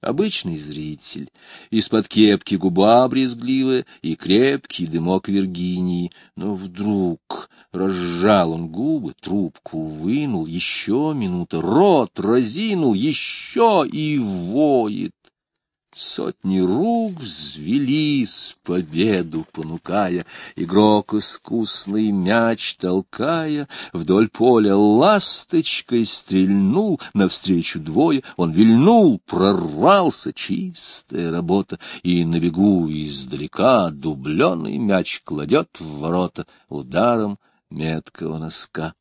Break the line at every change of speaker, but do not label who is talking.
Обычный зритель. Из-под кепки губа брезгливая и крепкий дымок Виргинии. Но вдруг разжал он губы, трубку вынул, еще минута, рот разинул, еще и воет. Сотни рук взвелись, победу понукая, Игрок искусный мяч толкая, Вдоль поля ласточкой стрельнул, Навстречу двое он вильнул, прорвался, чистая работа, И на бегу издалека дубленый мяч Кладет в ворота ударом меткого носка.